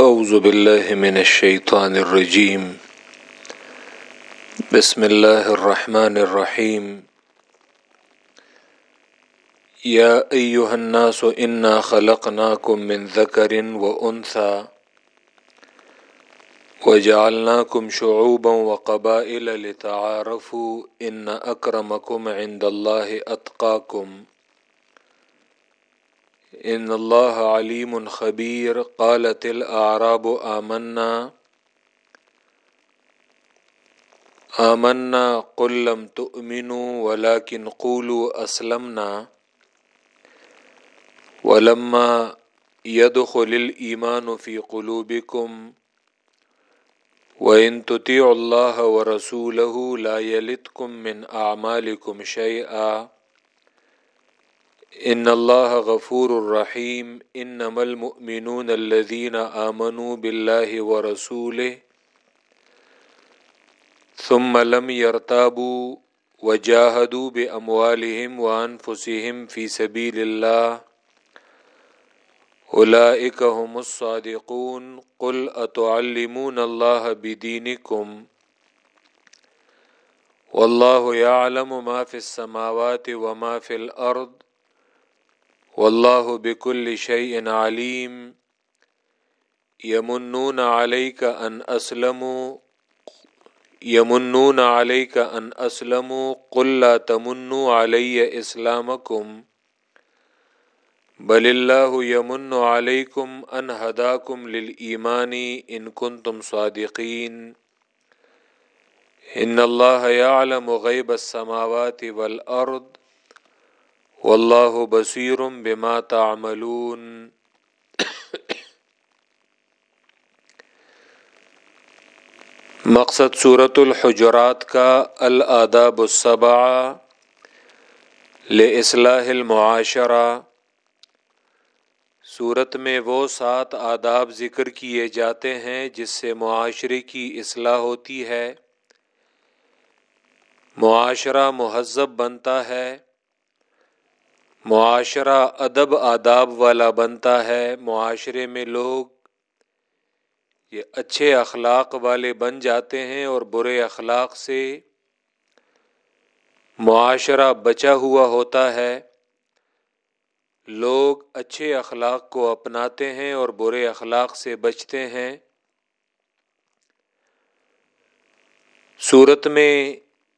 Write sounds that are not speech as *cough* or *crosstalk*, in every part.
أعوذ بالله من الشيطان الرجيم. بسم الله الرحمن الرحيم. يا أيها الناس، إنا خلقناكم من ذكر وأنثى وجعلناكم شعوبا وقبائل لتعارفوا إن أكرمكم عند الله أتقاكم. ان اللہ علیم خبیر قالت الاعراب آمنا آمنا قل لم تؤمنوا ولكن قولوا اسلمنا ولما يدخل الايمان في قلوبكم وان تطيعوا الله ورسوله لا يلتكم من اعمالكم شيئا ان اللہ غفور الرحیم، انما المؤمنون الذين آمنوا بالله ورسوله ثم لم يرتابوا وجاهدوا بأموالهم وأنفسهم في سبيل الله أولئك هم الصادقون، قل أتعلمون الله بدينكم والله يعلم ما في السماوات وما في الأرض واللہ بكل شيء علیم یمنون عليك ان اسلموا یمنون عليك ان اسلموا قل لا تمنوا علي اسلامكم بل الله يمن عليكم ان هداكم للايمان ان كنتم صادقين ان الله يعلم غيب السماوات والارض واللہ بصیر بما تعملون مقصد صورت الحجرات کا الاداب السبع لاصلاح المعاشرہ صورت میں وہ سات آداب ذکر کیے جاتے ہیں جس سے معاشرے کی اصلاح ہوتی ہے معاشرہ مہذب بنتا ہے معاشرہ ادب آداب والا بنتا ہے۔ معاشرے میں لوگ یہ اچھے اخلاق والے بن جاتے ہیں اور برے اخلاق سے معاشرہ بچا ہوا ہوتا ہے۔ لوگ اچھے اخلاق کو اپناتے ہیں اور برے اخلاق سے بچتے ہیں۔ صورت میں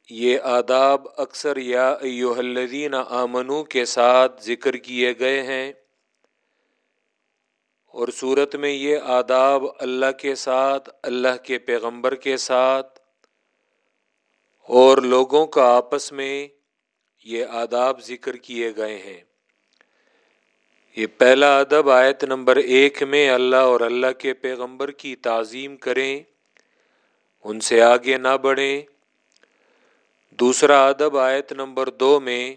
یہ آداب اکثر یا الذین آمنو کے ساتھ ذکر کیے گئے ہیں۔ اور صورت میں یہ آداب اللہ کے ساتھ، اللہ کے پیغمبر کے ساتھ اور لوگوں کا آپس میں یہ آداب ذکر کیے گئے ہیں۔ یہ پہلا ادب آیت نمبر ایک میں اللہ اور اللہ کے پیغمبر کی تعظیم کریں، ان سے آگے نہ بڑھیں۔ دوسرا ادب آیت نمبر دو میں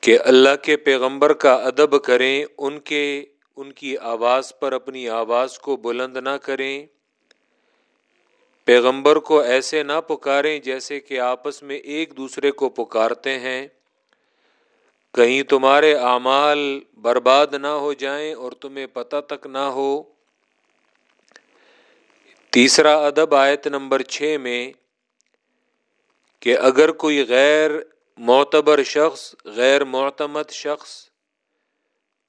کہ اللہ کے پیغمبر کا ادب کریں، ان کے، ان کی آواز پر اپنی آواز کو بلند نہ کریں۔ پیغمبر کو ایسے نہ پکاریں جیسے کہ آپس میں ایک دوسرے کو پکارتے ہیں۔ کہیں تمہارے اعمال برباد نہ ہو جائیں اور تمہیں پتہ تک نہ ہو۔ تیسرا ادب آیت نمبر چھ میں کہ اگر کوئی غیر معتبر شخص، غیر معتمد شخص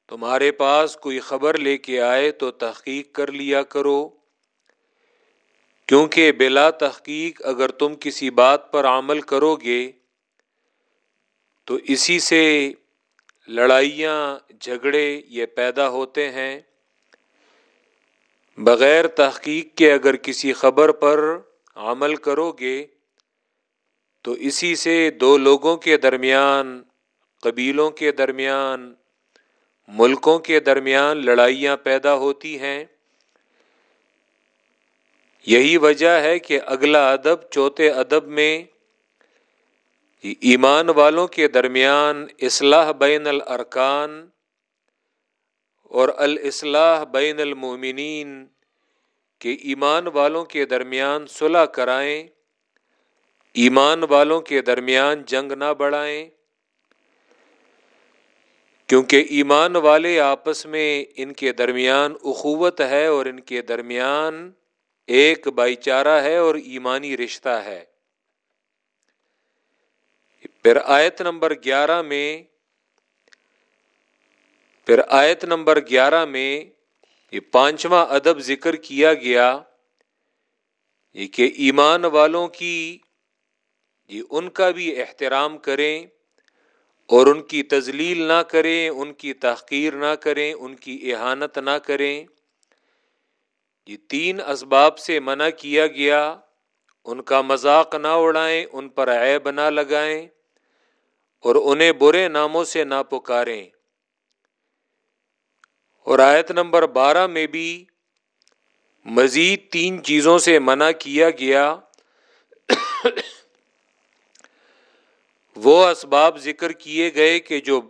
تمہارے پاس کوئی خبر لے کے آئے تو تحقیق کر لیا کرو، کیونکہ بلا تحقیق اگر تم کسی بات پر عمل کرو گے تو اسی سے لڑائیاں، جھگڑے یہ پیدا ہوتے ہیں۔ بغیر تحقیق کے اگر کسی خبر پر عمل کرو گے تو اسی سے دو لوگوں کے درمیان، قبیلوں کے درمیان، ملکوں کے درمیان لڑائیاں پیدا ہوتی ہیں۔ یہی وجہ ہے کہ اگلا ادب، چوتھے ادب میں ایمان والوں کے درمیان اصلاح بین الارکان اور الاصلاح بین المومنین کے ایمان والوں کے درمیان صلح کرائیں۔ ایمان والوں کے درمیان جنگ نہ بڑھائیں۔ کیونکہ ایمان والے آپس میں ان کے درمیان اخوت ہے اور ان کے درمیان ایک بھائی چارہ ہے اور ایمانی رشتہ ہے۔ پھر آیت نمبر گیارہ میں، پھر آیت نمبر گیارہ میں یہ پانچواں ادب ذکر کیا گیا یہ کہ ایمان والوں کی یہ ان کا بھی احترام کریں اور ان کی تزلیل نہ کریں، ان کی تحقیر نہ کریں، ان کی احانت نہ کریں۔ یہ تین اسباب سے منع کیا گیا۔ ان کا مذاق نہ اڑائیں، ان پر عیب نہ لگائیں اور انہیں برے ناموں سے نہ پکاریں۔ اور آیت نمبر بارہ میں بھی مزید تین چیزوں سے منع کیا گیا۔ وہ اسباب ذکر کیے گئے کہ جو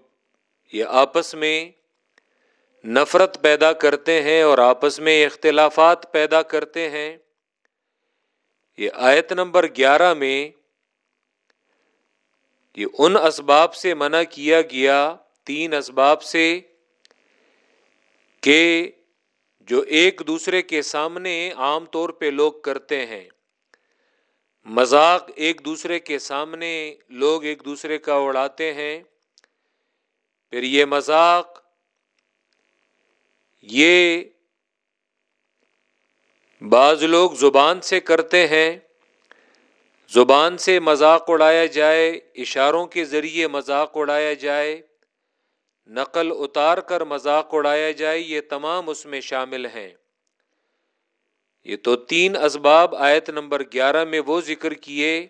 یہ آپس میں نفرت پیدا کرتے ہیں اور آپس میں اختلافات پیدا کرتے ہیں، یہ آیت نمبر گیارہ میں یہ ان اسباب سے منع کیا گیا، تین اسباب سے، کہ جو ایک دوسرے کے سامنے عام طور پہ لوگ کرتے ہیں۔ مذاق ایک دوسرے کے سامنے، لوگ ایک دوسرے کا اڑاتے ہیں۔ پھر یہ مذاق، یہ بعض لوگ زبان سے کرتے ہیں۔ زبان سے مذاق اڑایا جائے، اشاروں کے ذریعے مذاق اڑایا جائے۔ نقل اتار کر مذاق اڑایا جائے، یہ تمام اس میں شامل ہیں۔ یہ تو تین اسباب آیت نمبر گیارہ میں وہ ذکر کیے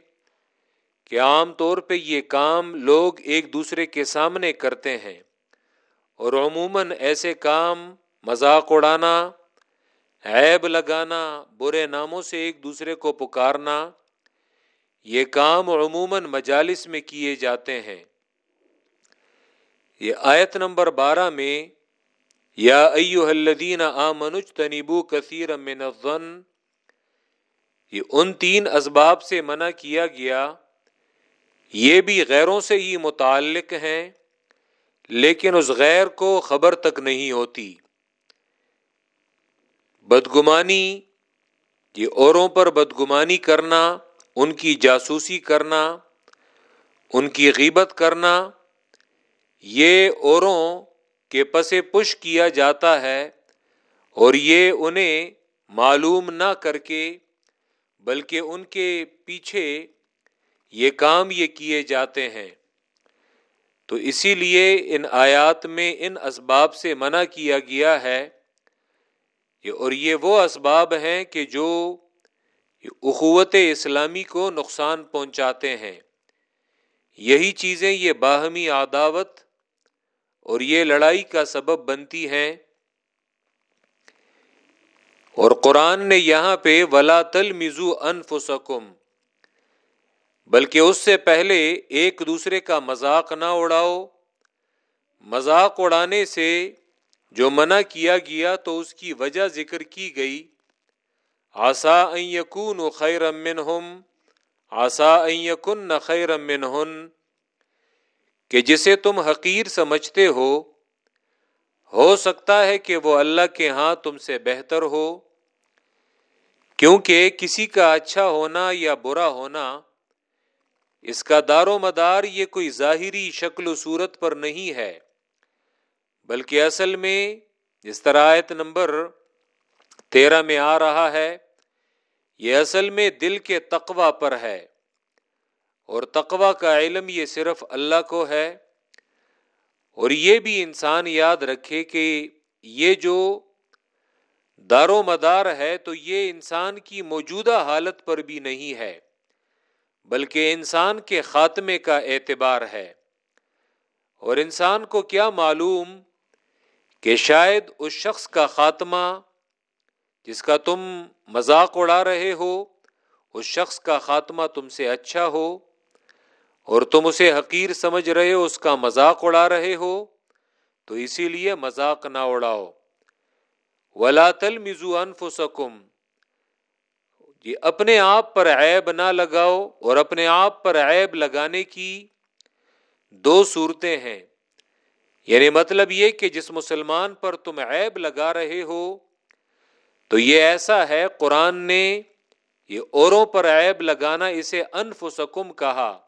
کہ عام طور پہ یہ کام لوگ ایک دوسرے کے سامنے کرتے ہیں اور عموماً ایسے کام مذاق اڑانا، عیب لگانا، برے ناموں سے ایک دوسرے کو پکارنا، یہ کام عموماً مجالس میں کیے جاتے ہیں۔ یہ آیت نمبر بارہ میں یا ایو الذین آمنوا تنیبو کثیر من الظن۔ یہ ان تین اسباب سے منع کیا گیا۔ یہ بھی غیروں سے ہی متعلق ہیں، لیکن اس غیر کو خبر تک نہیں ہوتی۔ بدگمانی، یہ اوروں پر بدگمانی کرنا، ان کی جاسوسی کرنا، ان کی غیبت کرنا، یہ اوروں کے پس پش کیا جاتا ہے اور یہ انہیں معلوم نہ کر کے، بلکہ ان کے پیچھے یہ کام یہ کیے جاتے ہیں۔ تو اسی لیے ان آیات میں ان اسباب سے منع کیا گیا ہے اور یہ وہ اسباب ہیں کہ جو اخوت اسلامی کو نقصان پہنچاتے ہیں۔ یہی چیزیں یہ باہمی عداوت اور یہ لڑائی کا سبب بنتی ہیں اور قرآن نے یہاں پہ ولا تل مزو انفسکم بلکہ اس سے پہلے ایک دوسرے کا مذاق نہ اڑاؤ۔ مذاق اڑانے سے جو منع کیا گیا تو اس کی وجہ ذکر کی گئی۔ آسا یقون خیر امن ہم آسا یقن خیر امن ہن کہ جسے تم حقیر سمجھتے ہو ہو سکتا ہے کہ وہ اللہ کے ہاں تم سے بہتر ہو، کیونکہ کسی کا اچھا ہونا یا برا ہونا، اس کا دار و مدار یہ کوئی ظاہری شکل و صورت پر نہیں ہے، بلکہ اصل میں جس طرح آیت نمبر تیرہ میں آ رہا ہے، یہ اصل میں دل کے تقوا پر ہے۔ اور تقوا کا علم یہ صرف اللہ کو ہے اور یہ بھی انسان یاد رکھے کہ یہ جو دار و مدار ہے تو یہ انسان کی موجودہ حالت پر بھی نہیں ہے، بلکہ انسان کے خاتمے کا اعتبار ہے۔ اور انسان کو کیا معلوم کہ شاید اس شخص کا خاتمہ جس کا تم مذاق اڑا رہے ہو، اس شخص کا خاتمہ تم سے اچھا ہو اور تم اسے حقیر سمجھ رہے ہو، اس کا مذاق اڑا رہے ہو، تو اسی لیے مذاق نہ اڑاؤ۔ ولا تل مزو انفسکم یہ اپنے آپ پر عیب نہ لگاؤ اور اپنے آپ پر عیب لگانے کی دو صورتیں ہیں۔ یعنی مطلب یہ کہ جس مسلمان پر تم عیب لگا رہے ہو، تو یہ ایسا ہے، قرآن نے یہ اوروں پر عیب لگانا اسے انفسکم کہا۔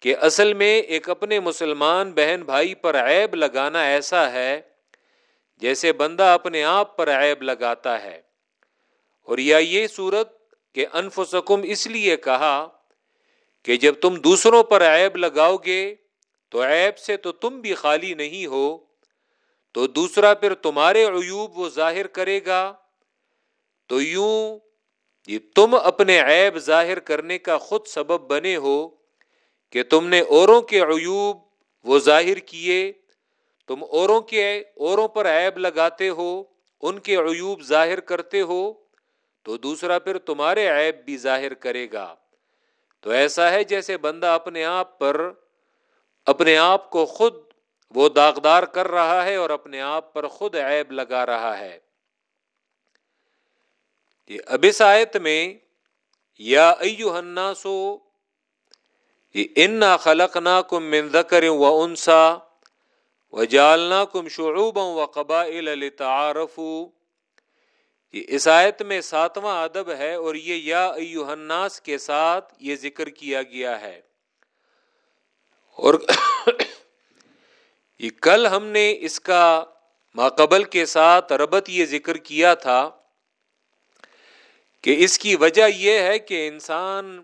کہ اصل میں ایک اپنے مسلمان بہن بھائی پر عیب لگانا ایسا ہے جیسے بندہ اپنے آپ پر عیب لگاتا ہے۔ اور یا یہ صورت کہ انفسکم اس لیے کہا کہ جب تم دوسروں پر عیب لگاؤ گے تو عیب سے تو تم بھی خالی نہیں ہو، تو دوسرا پھر تمہارے عیوب وہ ظاہر کرے گا۔ تو یوں یہ تم اپنے عیب ظاہر کرنے کا خود سبب بنے ہو۔ کہ تم نے اوروں کے عیوب وہ ظاہر کیے، تم اوروں کے، اوروں پر عیب لگاتے ہو، ان کے عیوب ظاہر کرتے ہو، تو دوسرا پھر تمہارے عیب بھی ظاہر کرے گا۔ تو ایسا ہے جیسے بندہ اپنے آپ پر، اپنے آپ کو خود وہ داغدار کر رہا ہے اور اپنے آپ پر خود عیب لگا رہا ہے۔ اب اس آیت میں، یا ایو الناسو انا خلق نا کم منظکر و انسا و جالنا کم شعوب و قبا تعارف یہ اس آیت میں ساتواں ادب ہے اور یہ یا ایو الناس کے ساتھ یہ ذکر کیا گیا ہے۔ اور یہ کل ہم نے اس کا ماقبل کے ساتھ ربط یہ ذکر کیا تھا کہ اس کی وجہ یہ ہے کہ انسان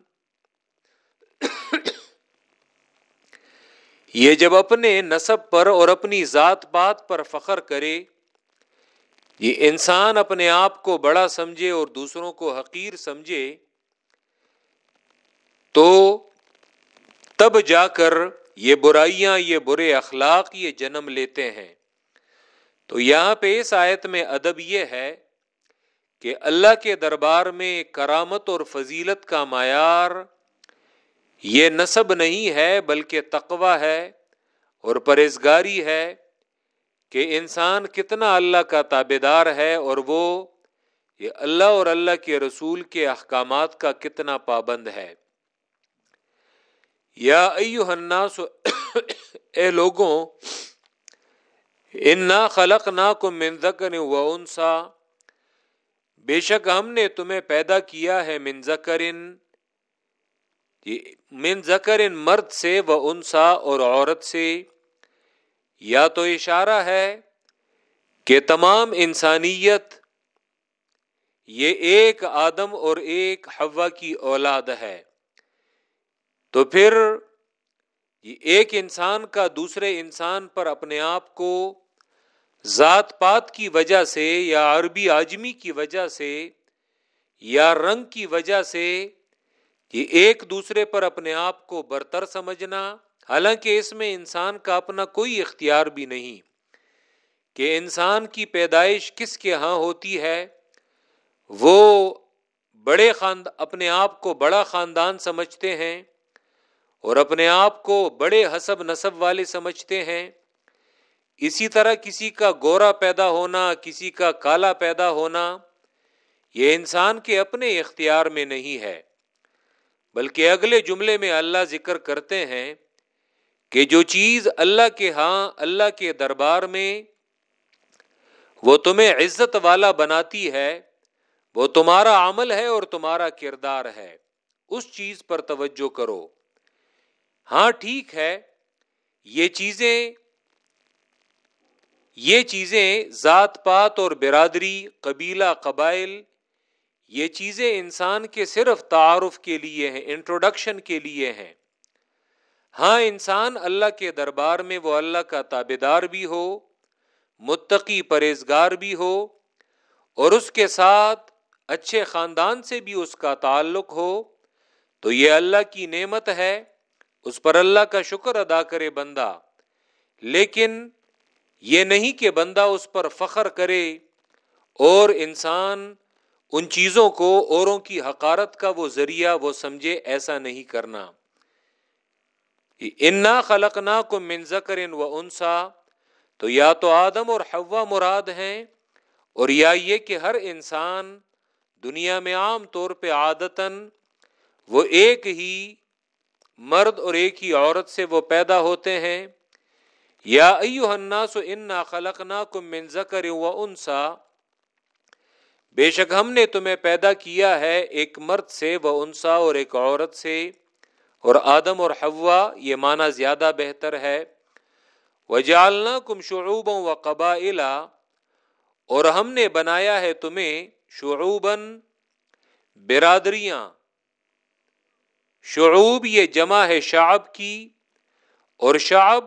یہ جب اپنے نصب پر اور اپنی ذات پات پر فخر کرے، یہ انسان اپنے آپ کو بڑا سمجھے اور دوسروں کو حقیر سمجھے، تو تب جا کر یہ برائیاں، یہ برے اخلاق، یہ جنم لیتے ہیں۔ تو یہاں پہ اس آیت میں ادب یہ ہے کہ اللہ کے دربار میں کرامت اور فضیلت کا معیار یہ نصب نہیں ہے بلکہ تقوا ہے اور پرہزگاری ہے کہ انسان کتنا اللہ کا تابے دار ہے اور وہ یہ اللہ اور اللہ کے رسول کے احکامات کا کتنا پابند ہے۔ یا ایو الناس، اے لوگوں، انا خلق نا کو منظکن و انسا۔ بے شک ہم نے تمہیں پیدا کیا ہے منزکرن من زکرن مرد سے و انسا اور عورت سے یا تو اشارہ ہے کہ تمام انسانیت یہ ایک آدم اور ایک ہوا کی اولاد ہے، تو پھر ایک انسان کا دوسرے انسان پر اپنے آپ کو ذات پات کی وجہ سے یا عربی آجمی کی وجہ سے یا رنگ کی وجہ سے یہ ایک دوسرے پر اپنے آپ کو برتر سمجھنا، حالانکہ اس میں انسان کا اپنا کوئی اختیار بھی نہیں۔ کہ انسان کی پیدائش کس کے ہاں ہوتی ہے، وہ بڑے خاند، اپنے آپ کو بڑا خاندان سمجھتے ہیں اور اپنے آپ کو بڑے حسب نصب والے سمجھتے ہیں۔ اسی طرح کسی کا گورا پیدا ہونا، کسی کا کالا پیدا ہونا، یہ انسان کے اپنے اختیار میں نہیں ہے۔ بلکہ اگلے جملے میں اللہ ذکر کرتے ہیں کہ جو چیز اللہ کے ہاں اللہ کے دربار میں وہ تمہیں عزت والا بناتی ہے، وہ تمہارا عمل ہے اور تمہارا کردار ہے۔ اس چیز پر توجہ کرو۔ ہاں ٹھیک ہے، یہ چیزیں یہ چیزیں ذات پات اور برادری، قبیلہ، قبائل یہ چیزیں انسان کے صرف تعارف کے لیے ہیں انٹروڈکشن کے لیے ہیں۔ ہاں انسان اللہ کے دربار میں وہ اللہ کا تابے دار بھی ہو، متقی پرہیزگار بھی ہو، اور اس کے ساتھ اچھے خاندان سے بھی اس کا تعلق ہو، تو یہ اللہ کی نعمت ہے۔ اس پر اللہ کا شکر ادا کرے بندہ۔ لیکن یہ نہیں کہ بندہ اس پر فخر کرے اور انسان ان چیزوں کو اوروں کی حقارت کا وہ ذریعہ وہ سمجھے، ایسا نہیں کرنا۔ انا خلقنا کو منظکر ان و انسا تو یا تو آدم اور ہوا مراد ہیں اور یا یہ کہ ہر انسان دنیا میں عام طور پہ عادتاً وہ ایک ہی مرد اور ایک ہی عورت سے وہ پیدا ہوتے ہیں۔ یا ایو الناس انا خلقناکم من ذکر و انسا بے شک ہم نے تمہیں پیدا کیا ہے ایک مرد سے وہ انسا اور ایک عورت سے۔ اور آدم اور حوا، یہ معنی زیادہ بہتر ہے۔ وجالنا کم شعوبوں و قبا اور ہم نے بنایا ہے تمہیں شعوبن برادریاں۔ شعوب یہ جمع ہے شعب کی، اور شعب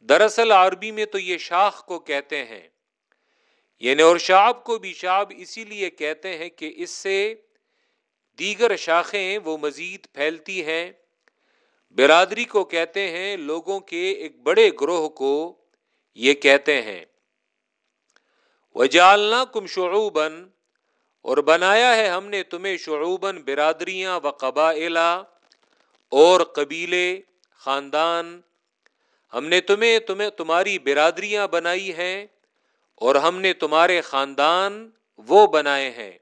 دراصل عربی میں تو یہ شاخ کو کہتے ہیں۔ یعنی اور شعب کو بھی، شعب اسی لیے کہتے ہیں کہ اس سے دیگر شاخیں وہ مزید پھیلتی ہیں۔ برادری کو کہتے ہیں، لوگوں کے ایک بڑے گروہ کو یہ کہتے ہیں۔ وجالنا کم شعوبن اور بنایا ہے ہم نے تمہیں شعوبن برادریاں و قبا اور قبیلے، خاندان۔ ہم نے تمہیں تمہیں، تمہاری برادریاں بنائی ہیں۔ اور ہم نے تمہارے خاندان وہ بنائے ہیں۔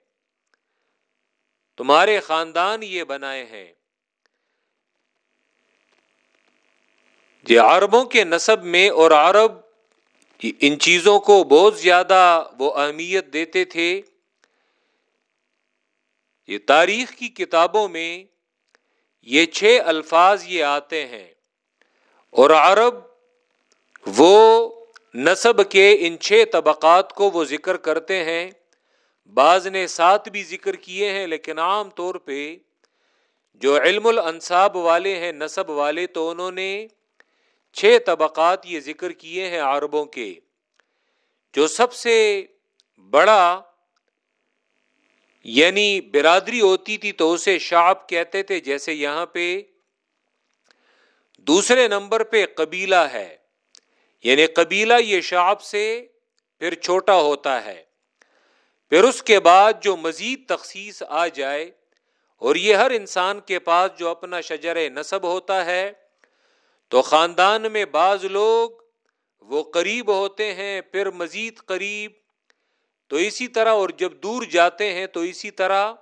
تمہارے خاندان یہ بنائے ہیں۔ یہ عربوں کے نصب میں اور عرب ان چیزوں کو بہت زیادہ وہ اہمیت دیتے تھے۔ یہ تاریخ کی کتابوں میں یہ چھ الفاظ یہ آتے ہیں۔ اور عرب وہ نصب کے ان چھ طبقات کو وہ ذکر کرتے ہیں۔ بعض نے سات بھی ذکر کیے ہیں، لیکن عام طور پہ جو علم الانصاب والے ہیں، نصب والے تو انہوں نے چھ طبقات یہ ذکر کیے ہیں عربوں کے۔ جو سب سے بڑا یعنی برادری ہوتی تھی تو اسے شعب کہتے تھے، جیسے یہاں پہ دوسرے نمبر پہ قبیلہ ہے۔ یعنی قبیلہ یہ شعب سے پھر چھوٹا ہوتا ہے۔ پھر اس کے بعد جو مزید تخصیص آ جائے اور یہ ہر انسان کے پاس جو اپنا شجر نصب ہوتا ہے، تو خاندان میں بعض لوگ وہ قریب ہوتے ہیں، پھر مزید قریب۔ تو اسی طرح اور جب دور جاتے ہیں تو اسی طرح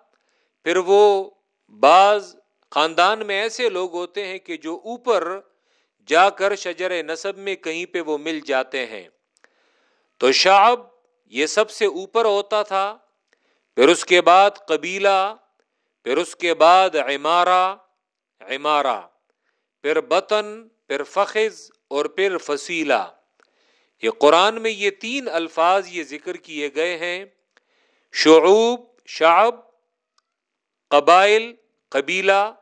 پھر وہ بعض خاندان میں ایسے لوگ ہوتے ہیں کہ جو اوپر جا کر شجر نصب میں کہیں پہ وہ مل جاتے ہیں۔ تو شعب یہ سب سے اوپر ہوتا تھا، پھر اس کے بعد قبیلہ، پھر اس کے بعد عمارہ عمارہ، پھر بطن، پھر فخذ اور پھر فصیلہ۔ یہ قرآن میں یہ تین الفاظ یہ ذکر کیے گئے ہیں۔ شعوب، شعب، قبائل، قبیلہ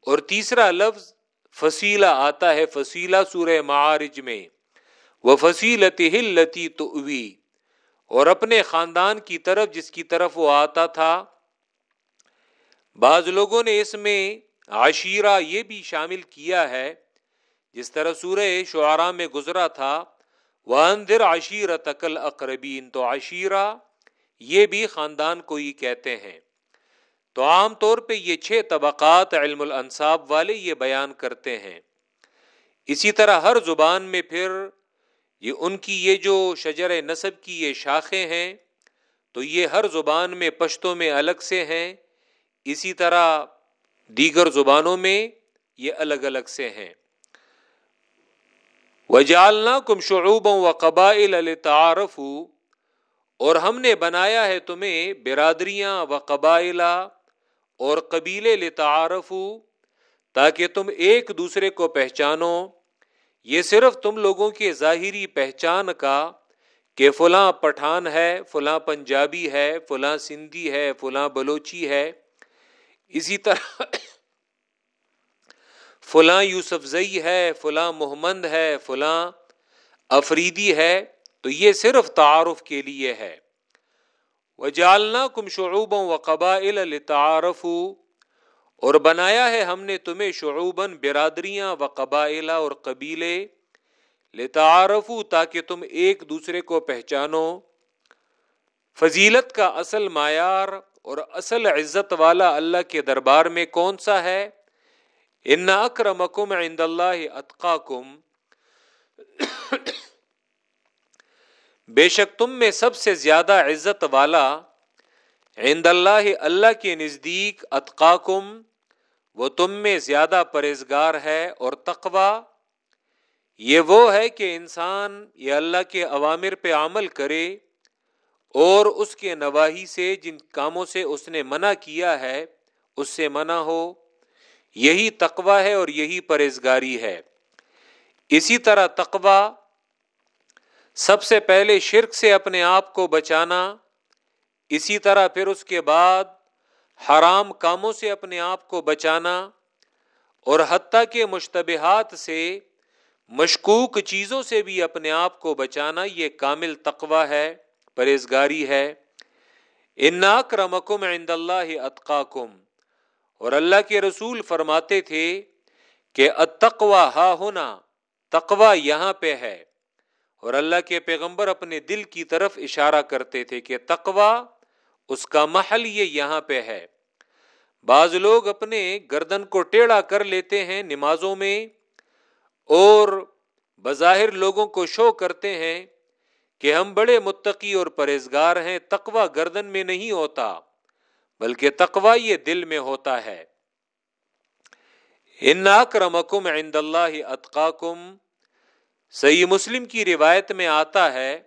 اور تیسرا لفظ فصیلہ آتا ہے، فصیلہ سورہ معارج میں۔ وہ فصیلتی ہلتی تو اور اپنے خاندان کی طرف، جس کی طرف وہ آتا تھا۔ بعض لوگوں نے اس میں عشیرہ یہ بھی شامل کیا ہے، جس طرح سورہ شعرا میں گزرا تھا۔ وہ اندر عشیر تقل اقربین تو عشیرہ یہ بھی خاندان کو ہی کہتے ہیں۔ تو عام طور پہ یہ چھ طبقات علم الانصاب والے یہ بیان کرتے ہیں۔ اسی طرح ہر زبان میں پھر یہ ان کی یہ جو شجر نصب کی یہ شاخیں ہیں، تو یہ ہر زبان میں پشتوں میں الگ سے ہیں۔ اسی طرح دیگر زبانوں میں یہ الگ الگ سے ہیں۔ وجالنا کم شعوبوں و قبائل تعارف اور ہم نے بنایا ہے تمہیں برادریاں و قبائلہ اور قبیلے لتعارف تاکہ تم ایک دوسرے کو پہچانو۔ یہ صرف تم لوگوں کے ظاہری پہچان کا کہ فلاں پٹھان ہے، فلاں پنجابی ہے، فلاں سندھی ہے، فلاں بلوچی ہے۔ اسی طرح *coughs* فلاں یوسف زئی ہے، فلاں محمد ہے، فلاں افریدی ہے۔ تو یہ صرف تعارف کے لیے ہے۔ وہ جالنا کم شعوبوں و قبائل تعارف اور بنایا ہے ہم نے تمہیں شعوباً برادریاں و قبائلہ اور قبیلے لتعارف تاکہ تم ایک دوسرے کو پہچانو۔ فضیلت کا اصل معیار اور اصل عزت والا اللہ کے دربار میں کون سا ہے؟ ان اکرمکم عند اللہ اتقاکم۔ بے شک تم میں سب سے زیادہ عزت والا عند اللہ اللہ کے نزدیک اتقاکم، وہ تم میں زیادہ پرہزگار ہے اور تقوا یہ وہ ہے کہ انسان یہ اللہ کے عوامر پہ عمل کرے اور اس کے نواحی سے، جن کاموں سے اس نے منع کیا ہے، اس سے منع ہو۔ یہی تقوا ہے اور یہی پرہزگاری ہے۔ اسی طرح تقوا سب سے پہلے شرک سے اپنے آپ کو بچانا، اسی طرح پھر اس کے بعد حرام کاموں سے اپنے آپ کو بچانا اور حتیٰ کے مشتبہات سے، مشکوک چیزوں سے بھی اپنے آپ کو بچانا، یہ کامل تقوا ہے، پرہیزگاری ہے۔ اناک رمکم عند اللہ اطقاکم اور اللہ کے رسول فرماتے تھے کہ اتقوا ہا ہونا تقوا یہاں پہ ہے۔ اور اللہ کے پیغمبر اپنے دل کی طرف اشارہ کرتے تھے کہ تقوا اس کا محل یہ یہاں پہ ہے۔ بعض لوگ اپنے گردن کو ٹیڑھا کر لیتے ہیں نمازوں میں اور بظاہر لوگوں کو شو کرتے ہیں کہ ہم بڑے متقی اور پرہزگار ہیں تقوا گردن میں نہیں ہوتا، بلکہ تقوا یہ دل میں ہوتا ہے۔ ان اکرمکم عند اللہ اتقاکم صحیح مسلم کی روایت میں آتا ہے،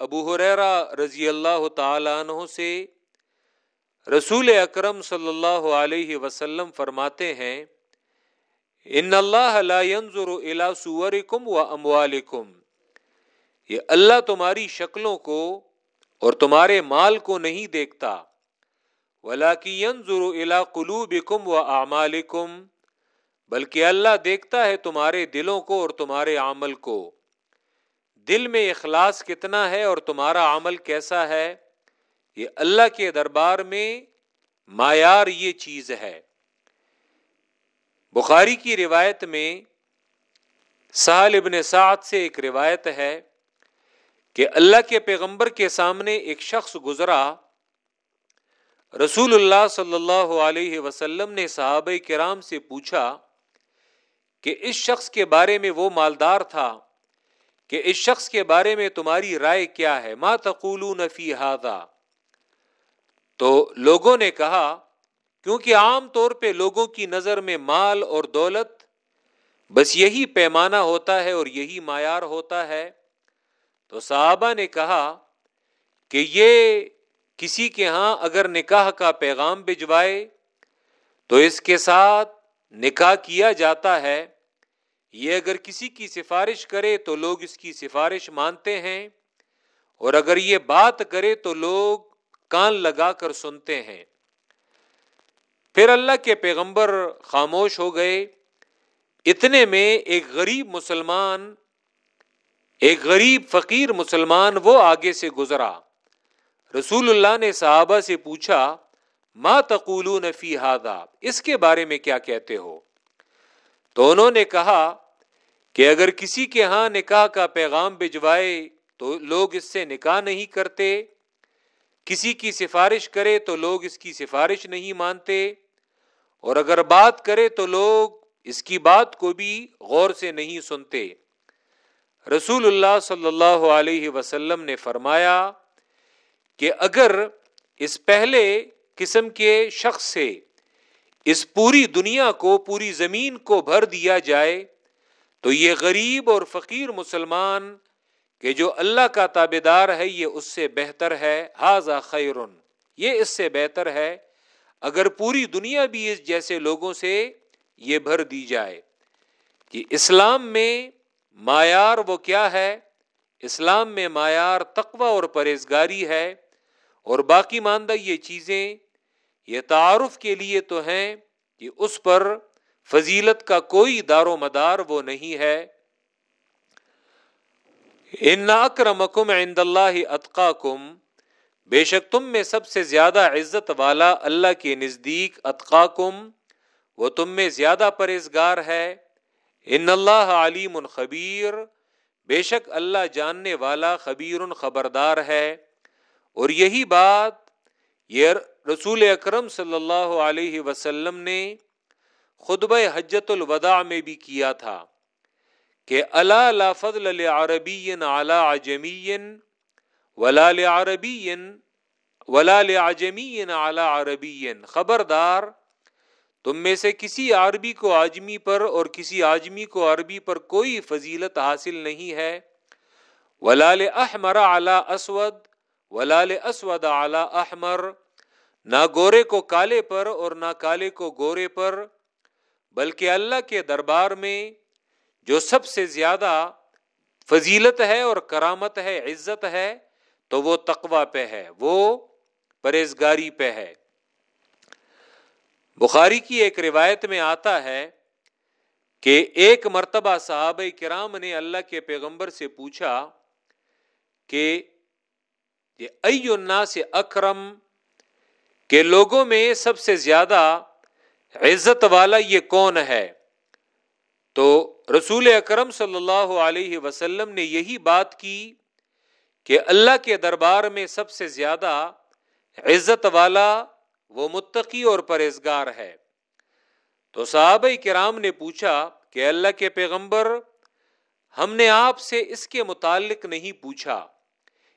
ابو حریرا رضی اللہ تعالیٰ عنہ سے رسول اکرم صلی اللہ علیہ وسلم فرماتے ہیں، ان اللہ لا ينظر الى صورکم و اموالکم، یہ اللہ تمہاری شکلوں کو اور تمہارے مال کو نہیں دیکھتا قلوبکم و اعمالکم بلکہ اللہ دیکھتا ہے تمہارے دلوں کو اور تمہارے عمل کو۔ دل میں اخلاص کتنا ہے اور تمہارا عمل کیسا ہے؟ یہ اللہ کے دربار میں معیار یہ چیز ہے۔ بخاری کی روایت میں سہل ابن سعد سے ایک روایت ہے کہ اللہ کے پیغمبر کے سامنے ایک شخص گزرا۔ رسول اللہ صلی اللہ علیہ وسلم نے صحابہ کرام سے پوچھا کہ اس شخص کے بارے میں وہ مالدار تھا کہ اس شخص کے بارے میں تمہاری رائے کیا ہے؟ ما تقولون فی هذا؟ تو لوگوں نے کہا، کیونکہ عام طور پہ لوگوں کی نظر میں مال اور دولت بس یہی پیمانہ ہوتا ہے اور یہی معیار ہوتا ہے۔ تو صحابہ نے کہا کہ یہ کسی کے ہاں اگر نکاح کا پیغام بھجوائے تو اس کے ساتھ نکاح کیا جاتا ہے، یہ اگر کسی کی سفارش کرے تو لوگ اس کی سفارش مانتے ہیں، اور اگر یہ بات کرے تو لوگ کان لگا کر سنتے ہیں۔ پھر اللہ کے پیغمبر خاموش ہو گئے۔ اتنے میں ایک غریب مسلمان، ایک غریب فقیر مسلمان وہ آگے سے گزرا۔ رسول اللہ نے صحابہ سے پوچھا ما تقولون فی ہادا اس کے بارے میں کیا کہتے ہو؟ تو انہوں نے کہا کہ اگر کسی کے ہاں نکاح کا پیغام بھجوائے تو لوگ اس سے نکاح نہیں کرتے، کسی کی سفارش کرے تو لوگ اس کی سفارش نہیں مانتے، اور اگر بات کرے تو لوگ اس کی بات کو بھی غور سے نہیں سنتے۔ رسول اللہ صلی اللہ علیہ وسلم نے فرمایا کہ اگر اس پہلے قسم کے شخص سے اس پوری دنیا کو، پوری زمین کو بھر دیا جائے تو یہ غریب اور فقیر مسلمان کہ جو اللہ کا تابے دار ہے، یہ اس سے بہتر ہے۔ حاضہ خیرن یہ اس سے بہتر ہے۔ اگر پوری دنیا بھی اس جیسے لوگوں سے یہ بھر دی جائے کہ اسلام میں معیار وہ کیا ہے؟ اسلام میں معیار تقوی اور پرہیزگاری ہے۔ اور باقی ماندہ یہ چیزیں یہ تعارف کے لیے تو ہیں کہ اس پر فضیلت کا کوئی دار و مدار وہ نہیں ہے۔ ان اکرمکم عند اللہ اتقاکم، بے شک تم میں سب سے زیادہ عزت والا اللہ کے نزدیک اتقاکم، وہ تم میں زیادہ پرہیزگار ہے۔ ان اللہ علیم خبیر، بے شک اللہ جاننے والا خبیر خبردار ہے۔ اور یہی بات یہ رسول اکرم صلی اللہ علیہ وسلم نے خطبہ حجت الوداع میں بھی کیا تھا کہ اللہ لا فضل عربی اعلی عجمی ولا عربی ولا عجمی اعلی عربی خبردار، تم میں سے کسی عربی کو آجمی پر اور کسی آجمی کو عربی پر کوئی فضیلت حاصل نہیں ہے. ولال احمر اعلی اسود ولال اسود اعلی احمر نہ گورے کو کالے پر اور نہ کالے کو گورے پر، بلکہ اللہ کے دربار میں جو سب سے زیادہ فضیلت ہے اور کرامت ہے، عزت ہے، تو وہ تقوا پہ ہے، وہ پرہیزگاری پہ ہے۔ بخاری کی ایک روایت میں آتا ہے کہ ایک مرتبہ صحابہ کرام نے اللہ کے پیغمبر سے پوچھا کہ یہ سے اکرم کہ لوگوں میں سب سے زیادہ عزت والا یہ کون ہے؟ تو رسول اکرم صلی اللہ علیہ وسلم نے یہی بات کی کہ اللہ کے دربار میں سب سے زیادہ عزت والا وہ متقی اور پرہزگار ہے۔ تو صحابہ کرام نے پوچھا کہ اللہ کے پیغمبر، ہم نے آپ سے اس کے متعلق نہیں پوچھا۔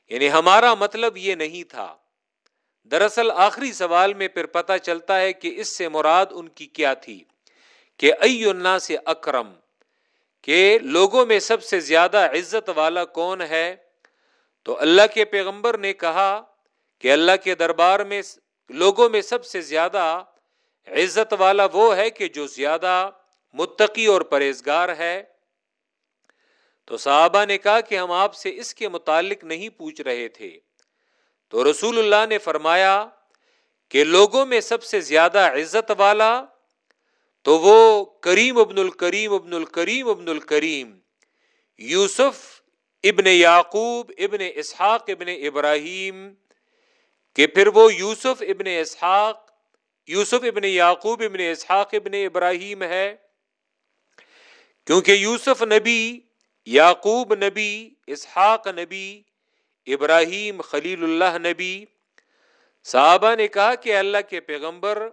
یعنی ہمارا مطلب یہ نہیں تھا۔ دراصل آخری سوال میں پھر پتا چلتا ہے کہ اس سے مراد ان کی کیا تھی کہ ائی سے اکرم، کہ لوگوں میں سب سے زیادہ عزت والا کون ہے؟ تو اللہ کے پیغمبر نے کہا کہ اللہ کے دربار میں لوگوں میں سب سے زیادہ عزت والا وہ ہے کہ جو زیادہ متقی اور پرہیزگار ہے۔ تو صحابہ نے کہا کہ ہم آپ سے اس کے متعلق نہیں پوچھ رہے تھے۔ تو رسول اللہ نے فرمایا کہ لوگوں میں سب سے زیادہ عزت والا تو وہ کریم ابن الکریم ابن الکریم ابن الکریم، یوسف ابن یعقوب ابن اسحاق ابن ابراہیم، کہ پھر وہ یوسف ابن اسحاق، یوسف ابن یعقوب ابن اسحاق ابن ابراہیم ہے۔ کیونکہ یوسف نبی یعقوب نبی، اسحاق نبی، ابراہیم خلیل اللہ نبی۔ صحابہ نے کہا کہ اللہ کے پیغمبر،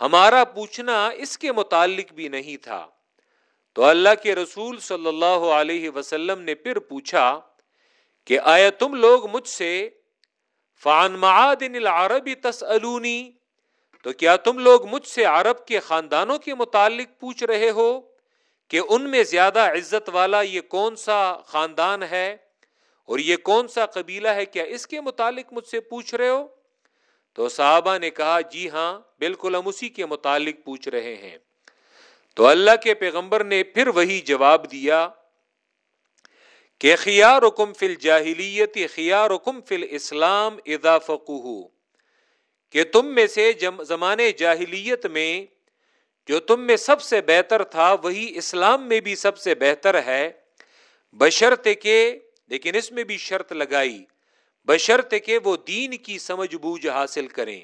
ہمارا پوچھنا اس کے متعلق بھی نہیں تھا۔ تو اللہ کے رسول صلی اللہ علیہ وسلم نے پھر پوچھا کہ آیا تم لوگ مجھ سے فان معادن العربی تسألونی؟ تو کیا تم لوگ مجھ سے عرب کے خاندانوں کے متعلق پوچھ رہے ہو؟ کہ ان میں زیادہ عزت والا یہ کون سا خاندان ہے اور یہ کون سا قبیلہ ہے؟ کیا اس کے متعلق مجھ سے پوچھ رہے ہو؟ تو صحابہ نے کہا جی ہاں بالکل ہم اسی کے متعلق پوچھ رہے ہیں۔ تو اللہ کے پیغمبر نے پھر وہی جواب دیا کہ خیار حکم فل جاہلیت خیار حکم فل اسلام اضافق کہ تم میں سے زمانے جاہلیت میں جو تم میں سب سے بہتر تھا، وہی اسلام میں بھی سب سے بہتر ہے۔ بشرط کے لیکن اس میں بھی شرط لگائی۔ بشرط کے وہ دین کی سمجھ بوجھ حاصل کریں۔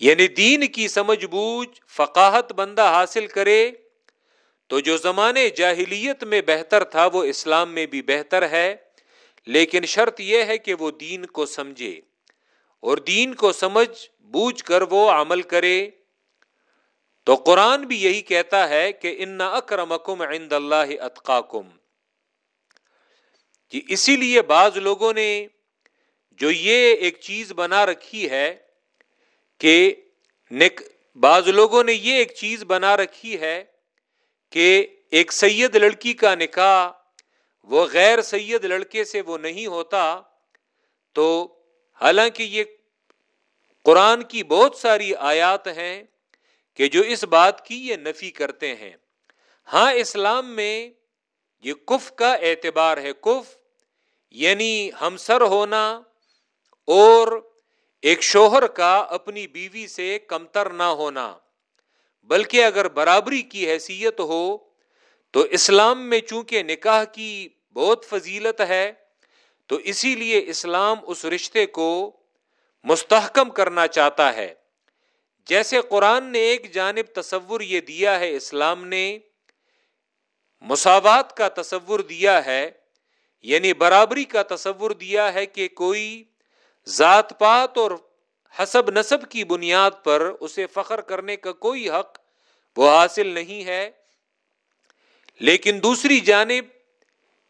یعنی دین کی سمجھ بوجھ فقاہت بندہ حاصل کرے۔ تو جو زمانے جاہلیت میں بہتر تھا، وہ اسلام میں بھی بہتر ہے۔ لیکن شرط یہ ہے کہ وہ دین کو سمجھے۔ اور دین کو سمجھ بوجھ کر وہ عمل کرے۔ تو قرآن بھی یہی کہتا ہے کہ ان اکرمکم عند اللہ اتقاکم جی اسی لیے بعض لوگوں نے جو یہ ایک چیز بنا رکھی ہے کہ بعض لوگوں نے یہ ایک چیز بنا رکھی ہے کہ ایک سید لڑکی کا نکاح وہ غیر سید لڑکے سے وہ نہیں ہوتا، تو حالانکہ یہ قرآن کی بہت ساری آیات ہیں کہ جو اس بات کی یہ نفی کرتے ہیں ہاں اسلام میں یہ کف کا اعتبار ہے، کف یعنی ہمسر ہونا اور ایک شوہر کا اپنی بیوی سے کمتر نہ ہونا، بلکہ اگر برابری کی حیثیت ہو تو اسلام میں چونکہ نکاح کی بہت فضیلت ہے، تو اسی لیے اسلام اس رشتے کو مستحکم کرنا چاہتا ہے۔ جیسے قرآن نے ایک جانب تصور یہ دیا ہے، اسلام نے مساوات کا تصور دیا ہے یعنی برابری کا تصور دیا ہے کہ کوئی ذات پات اور حسب نصب کی بنیاد پر اسے فخر کرنے کا کوئی حق وہ حاصل نہیں ہے۔ لیکن دوسری جانب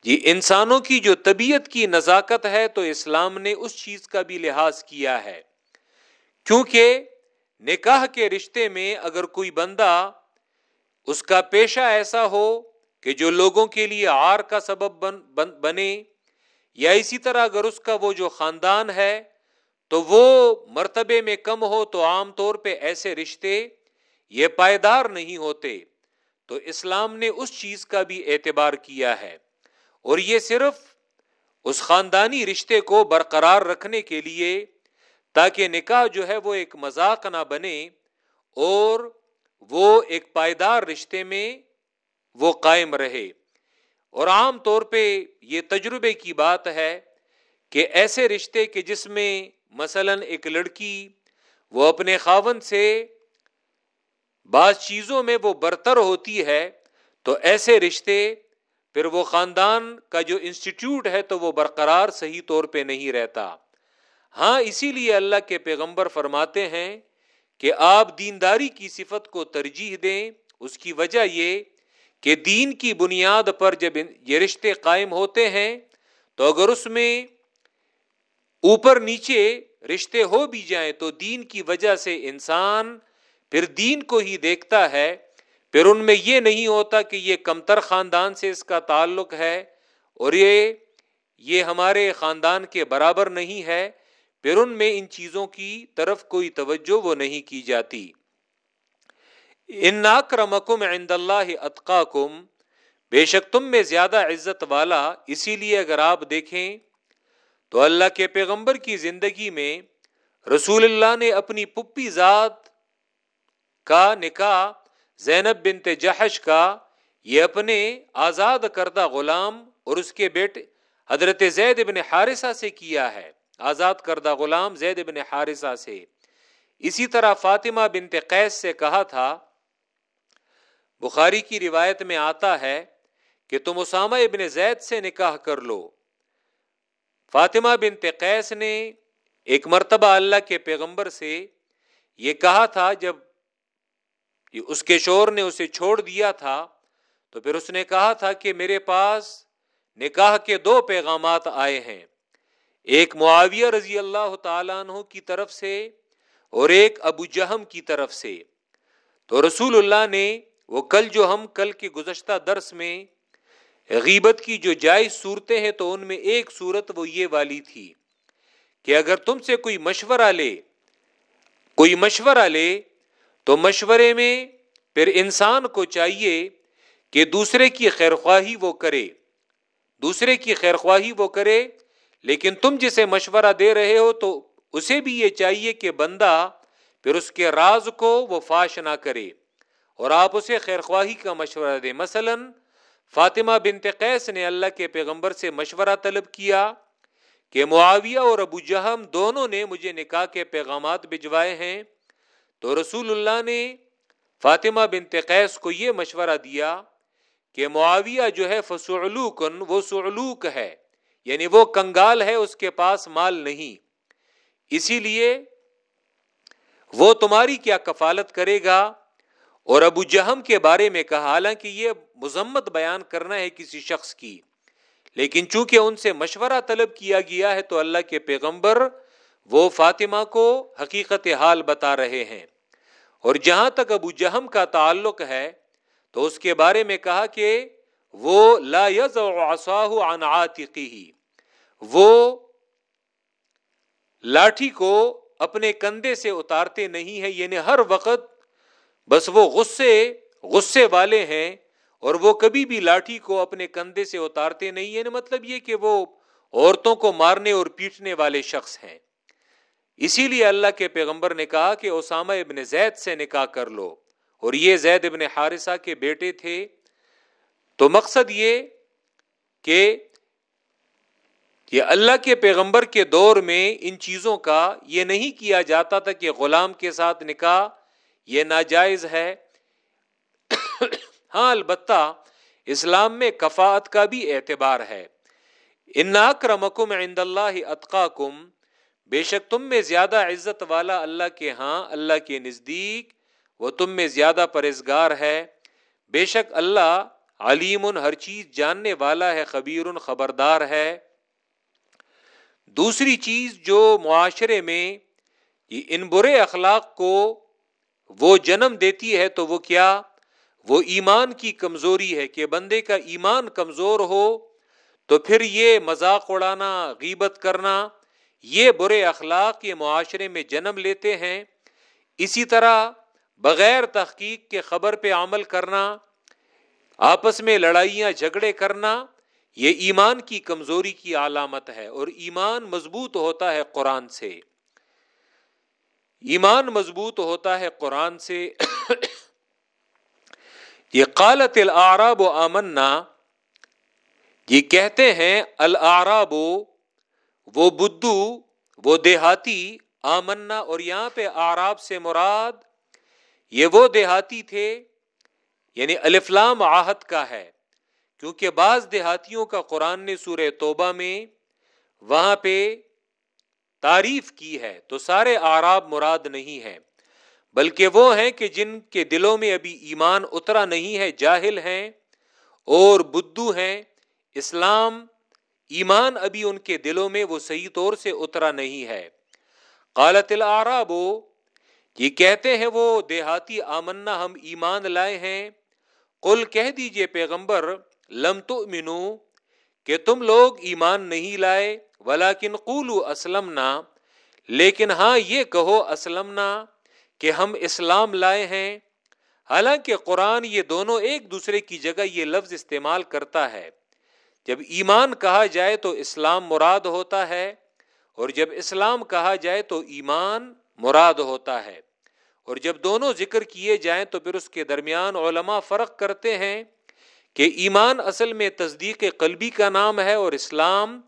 جی انسانوں کی جو طبیعت کی نزاکت ہے تو اسلام نے اس چیز کا بھی لحاظ کیا ہے۔ کیونکہ نکاح کے رشتے میں اگر کوئی بندہ اس کا پیشہ ایسا ہو کہ جو لوگوں کے لیے آر کا سبب بن بن بنے، یا اسی طرح اگر اس کا وہ جو خاندان ہے تو وہ مرتبے میں کم ہو تو عام طور پہ ایسے رشتے یہ پائیدار نہیں ہوتے، تو اسلام نے اس چیز کا بھی اعتبار کیا ہے۔ اور یہ صرف اس خاندانی رشتے کو برقرار رکھنے کے لیے تاکہ نکاح جو ہے وہ ایک مذاق نہ بنے اور وہ ایک پائیدار رشتے میں وہ قائم رہے۔ اور عام طور پہ یہ تجربے کی بات ہے کہ ایسے رشتے کے جس میں مثلا ایک لڑکی وہ اپنے خاون سے بعض چیزوں میں وہ برتر ہوتی ہے تو ایسے رشتے پھر وہ خاندان کا جو انسٹیٹیوٹ ہے تو وہ برقرار صحیح طور پہ نہیں رہتا۔ ہاں اسی لیے اللہ کے پیغمبر فرماتے ہیں کہ آپ دینداری کی صفت کو ترجیح دیں۔ اس کی وجہ یہ کہ دین کی بنیاد پر جب یہ رشتے قائم ہوتے ہیں، تو اگر اس میں اوپر نیچے رشتے ہو بھی جائیں، تو دین کی وجہ سے انسان پھر دین کو ہی دیکھتا ہے۔ پھر ان میں یہ نہیں ہوتا کہ یہ کمتر خاندان سے اس کا تعلق ہے اور یہ یہ ہمارے خاندان کے برابر نہیں ہے۔ پھر ان میں ان چیزوں کی طرف کوئی توجہ وہ نہیں کی جاتی۔ ان اکرمکم عند اللہ اتقاکم۔ بے شک تم میں زیادہ عزت والا، اسی لیے اگر آپ دیکھیں تو اللہ کے پیغمبر کی زندگی میں رسول اللہ نے اپنی پپی ذات کا نکاح، زینب بنت جہش کا، یہ اپنے آزاد کردہ غلام اور اس کے بیٹے حضرت زید ابن حارثہ سے کیا ہے۔ آزاد کردہ غلام زید ابن حارثہ سے۔ اسی طرح فاطمہ بنت قیس سے کہا تھا، بخاری کی روایت میں آتا ہے کہ تم اسامہ ابن زید سے نکاح کر لو۔ فاطمہ بنت قیس نے ایک مرتبہ اللہ کے پیغمبر سے یہ کہا تھا، جب اس کے شور نے اسے چھوڑ دیا تھا، تو پھر اس نے کہا تھا کہ میرے پاس نکاح کے دو پیغامات آئے ہیں۔ ایک معاویہ رضی اللہ تعالیٰ عنہ کی طرف سے اور ایک ابو جہم کی طرف سے۔ تو رسول اللہ نے وہ کل جو ہم کل کے گزشتہ درس میں غیبت کی جو جائز صورتیں ہیں تو ان میں ایک صورت وہ یہ والی تھی کہ اگر تم سے کوئی مشورہ لے، کوئی مشورہ لے تو مشورے میں پھر انسان کو چاہیے کہ دوسرے کی خیرخواہی وہ کرے، دوسرے کی خیرخواہی وہ کرے لیکن تم جسے مشورہ دے رہے ہو تو اسے بھی یہ چاہیے کہ بندہ پھر اس کے راز کو وہ فاش نہ کرے اور آپ اسے خیر خواہی کا مشورہ دیں۔ مثلا، فاطمہ بنت قیس نے اللہ کے پیغمبر سے مشورہ طلب کیا کہ معاویہ اور ابو جہم دونوں نے مجھے نکاح کے پیغامات بھجوائے ہیں۔ تو رسول اللہ نے فاطمہ بنت قیس کو یہ مشورہ دیا کہ معاویہ جو ہے فسعلوکن، وہ سعلوک ہے۔ یعنی وہ کنگال ہے اس کے پاس مال نہیں۔ اسی لیے وہ تمہاری کیا کفالت کرے گا؟ اور ابو جہم کے بارے میں کہا، حالانکہ یہ مذمت بیان کرنا ہے کسی شخص کی، لیکن چونکہ ان سے مشورہ طلب کیا گیا ہے تو اللہ کے پیغمبر وہ فاطمہ کو حقیقت حال بتا رہے ہیں۔ اور جہاں تک ابو جہم کا تعلق ہے، تو اس کے بارے میں کہا کہ وہ لا عن عاتقه وہ لاٹھی کو اپنے کندھے سے اتارتے نہیں ہیں یعنی ہر وقت بس وہ غصے غصے والے ہیں اور وہ کبھی بھی لاٹھی کو اپنے کندھے سے اتارتے نہیں یعنی مطلب یہ کہ وہ عورتوں کو مارنے اور پیٹنے والے شخص ہیں۔ اسی لیے اللہ کے پیغمبر نے کہا کہ اسامہ ابن زید سے نکاح کر لو۔ اور یہ زید ابن حارثہ کے بیٹے تھے۔ تو مقصد یہ کہ کہ اللہ کے پیغمبر کے دور میں ان چیزوں کا یہ نہیں کیا جاتا تھا کہ غلام کے ساتھ نکاح یہ ناجائز ہے۔ *coughs* ہاں البتہ اسلام میں کفات کا بھی اعتبار ہے۔ ان اکرمکم عند اللہ اتقاکم بے شک تم میں زیادہ عزت والا اللہ کے ہاں اللہ کے نزدیک وہ تم میں زیادہ پرہزگار ہے۔ بے شک اللہ علیم ہر چیز جاننے والا ہے، خبیر خبردار ہے۔ دوسری چیز جو معاشرے میں ان برے اخلاق کو وہ جنم دیتی ہے تو وہ کیا؟ وہ ایمان کی کمزوری ہے کہ بندے کا ایمان کمزور ہو تو پھر یہ مذاق اڑانا، غیبت کرنا، یہ برے اخلاق یہ معاشرے میں جنم لیتے ہیں۔ اسی طرح بغیر تحقیق کے خبر پہ عمل کرنا، آپس میں لڑائیاں، جھگڑے کرنا یہ ایمان کی کمزوری کی علامت ہے اور ایمان مضبوط ہوتا ہے قرآن سے۔ ایمان مضبوط ہوتا ہے قرآن سے۔ یہ قالت العراب و آمنا۔ یہ کہتے ہیں العراب وہ بدو، وہ دیہاتی آمنا اور یہاں پہ آراب سے مراد یہ وہ دیہاتی تھے یعنی الفلام آہت کا ہے۔ کیونکہ بعض دیہاتیوں کا قرآن نے سورہ توبہ میں وہاں پہ تعریف کی ہے تو سارے آراب مراد نہیں ہے بلکہ وہ ہیں کہ جن کے دلوں میں ابھی ایمان اترا نہیں ہے، جاہل ہیں اور بدو ہیں۔ اسلام ایمان ابھی ان کے دلوں میں وہ صحیح طور سے اترا نہیں ہے۔ قالت العراب یہ کہتے ہیں وہ دیہاتی آمنا ہم ایمان لائے ہیں۔ قل کہہ دیجیے پیغمبر لم تو کہ تم لوگ ایمان نہیں لائے ولاکن قولو اسلمنا، لیکن ہاں یہ کہو اسلمنا کہ ہم اسلام لائے ہیں۔ حالانکہ قرآن یہ دونوں ایک دوسرے کی جگہ یہ لفظ استعمال کرتا ہے۔ جب ایمان کہا جائے تو اسلام مراد ہوتا ہے، اور جب اسلام کہا جائے تو ایمان مراد ہوتا ہے۔ اور جب دونوں ذکر کیے جائیں تو پھر اس کے درمیان علماء فرق کرتے ہیں۔ کہ ایمان اصل میں تصدیق قلبی کا نام ہے اور اسلام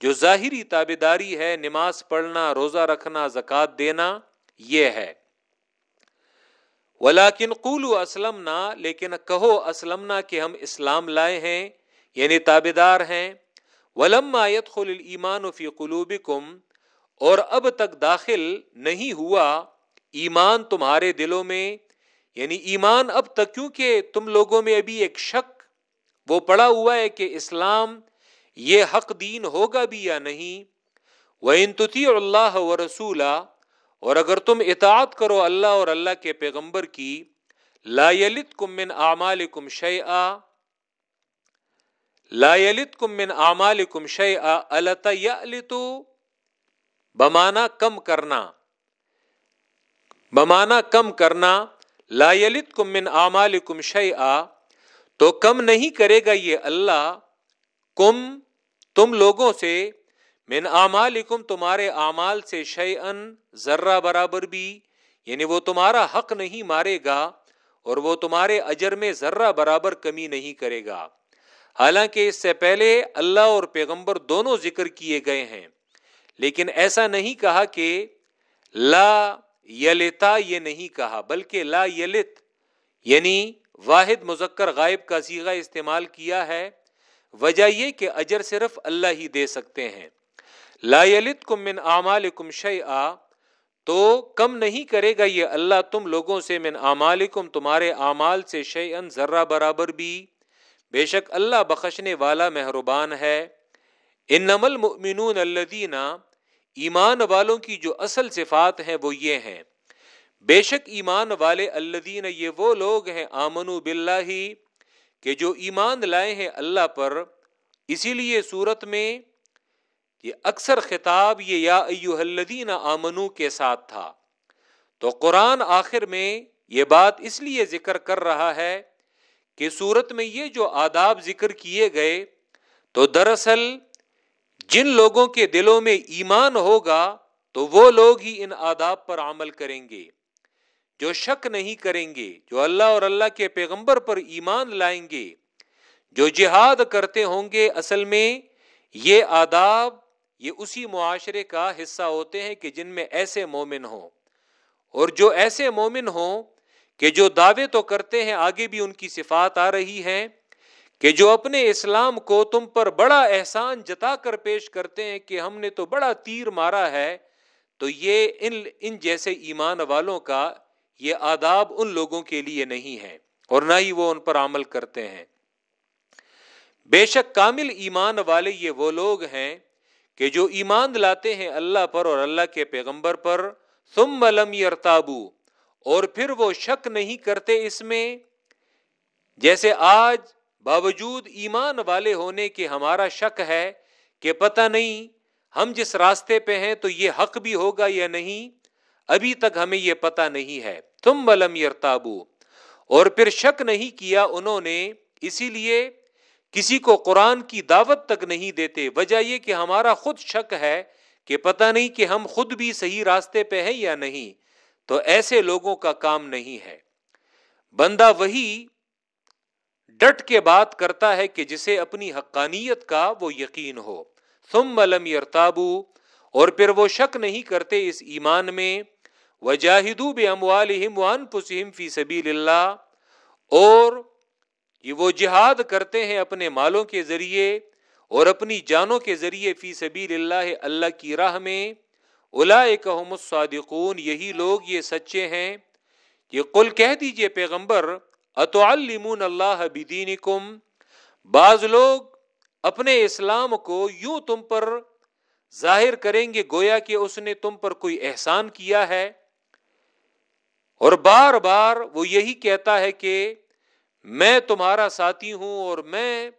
جو ظاہری تابے داری ہے، نماز پڑھنا، روزہ رکھنا، زکوٰۃ دینا، یہ ہے۔ ولاکن قولو اسلم لیکن کہو اسلم کہ ہم اسلام لائے ہیں یعنی تابے دار ہیں۔ ولم آیت خل ایمان فی قلوب اور اب تک داخل نہیں ہوا ایمان تمہارے دلوں میں۔ یعنی ایمان اب تک، کیونکہ تم لوگوں میں ابھی ایک شک وہ پڑا ہوا ہے کہ اسلام یہ حق دین ہوگا بھی یا نہیں؟ وہ انتتی اللہ و رسولہ اور اگر تم اطاعت کرو اللہ اور اللہ کے پیغمبر کی، لا یلت کم من اعمال کم شع لا یلت کم من اعمال کم شع الت بمانا کم کرنا، بمانا کم کرنا، لا یلت کم من اعمال کم شع تو کم نہیں کرے گا یہ اللہ کم تم لوگوں سے، من اعمالکم، تمہارے اعمال سے شے ان ذرہ برابر بھی یعنی وہ تمہارا حق نہیں مارے گا اور وہ تمہارے اجر میں ذرہ برابر کمی نہیں کرے گا۔ حالانکہ اس سے پہلے اللہ اور پیغمبر دونوں ذکر کیے گئے ہیں۔ لیکن ایسا نہیں کہا کہ لا یلتا یہ نہیں کہا، بلکہ لا یلت یعنی واحد مذکر غائب کا سیگا استعمال کیا ہے۔ وجہ یہ کہ اجر صرف اللہ ہی دے سکتے ہیں۔ لا کم من اعمالکم شیئا، تو کم نہیں کرے گا یہ اللہ تم لوگوں سے من اعمالکم، تمہارے اعمال سے شیئن ذرہ برابر بھی۔ بے شک اللہ بخشنے والا مہربان ہے۔ ان نمل المؤمنون الذین، ایمان والوں کی جو اصل صفات ہیں وہ یہ ہیں۔ بے شک ایمان والے الذین یہ وہ لوگ ہیں آمنو باللہ کہ جو ایمان لائے ہیں اللہ پر، اسی لیے صورت میں یہ اکثر خطاب یہ یا ایوہ الذین آمنو کے ساتھ تھا۔ تو قرآن آخر میں یہ بات اس لیے ذکر کر رہا ہے کہ صورت میں یہ جو آداب ذکر کیے گئے، تو دراصل جن لوگوں کے دلوں میں ایمان ہوگا، تو وہ لوگ ہی ان آداب پر عمل کریں گے۔ جو شک نہیں کریں گے، جو اللہ اور اللہ کے پیغمبر پر ایمان لائیں گے، جو جہاد کرتے ہوں گے، اصل میں یہ آداب، یہ اسی معاشرے کا حصہ ہوتے ہیں کہ جن میں ایسے مومن ہوں۔ اور جو ایسے مومن ہوں کہ جو دعوے تو کرتے ہیں، آگے بھی ان کی صفات آ رہی ہے کہ جو اپنے اسلام کو تم پر بڑا احسان جتا کر پیش کرتے ہیں کہ ہم نے تو بڑا تیر مارا ہے، تو یہ ان ان جیسے ایمان والوں کا یہ آداب ان لوگوں کے لیے نہیں ہے اور نہ ہی وہ ان پر عمل کرتے ہیں۔ بے شک کامل ایمان والے یہ وہ لوگ ہیں کہ جو ایمان لاتے ہیں اللہ پر اور اللہ کے پیغمبر پر، ثم لم یرتابو اور پھر وہ شک نہیں کرتے اس میں۔ جیسے آج باوجود ایمان والے ہونے کے ہمارا شک ہے کہ پتہ نہیں ہم جس راستے پہ ہیں تو یہ حق بھی ہوگا یا نہیں، ابھی تک ہمیں یہ پتہ نہیں ہے۔ تم بلم یرتابو اور پھر شک نہیں کیا انہوں نے، اسی لیے کسی کو قرآن کی دعوت تک نہیں دیتے۔ وجہ یہ کہ ہمارا خود شک ہے کہ پتہ نہیں کہ ہم خود بھی صحیح راستے پہ ہیں یا نہیں۔ تو ایسے لوگوں کا کام نہیں ہے۔ بندہ وہی ڈٹ کے بات کرتا ہے کہ جسے اپنی حقانیت کا وہ یقین ہو۔ ثم لم یرتابو اور پھر وہ شک نہیں کرتے اس ایمان میں۔ وجاہدو باموالہم وانفسہم فی سبیل اللہ، اور یہ وہ جہاد کرتے ہیں اپنے مالوں کے ذریعے اور اپنی جانوں کے ذریعے فی سبیل اللہ اللہ کی راہ میں۔ اولئکہم الصادقون، یہی لوگ یہ سچے ہیں یہ قل کہہ دیجیے پیغمبر، اتعلمون اللہ بدینکم؟ بعض لوگ اپنے اسلام کو یوں تم پر ظاہر کریں گے گویا کہ اس نے تم پر کوئی احسان کیا ہے۔ اور بار بار وہ یہی کہتا ہے کہ میں تمہارا ساتھی ہوں اور میں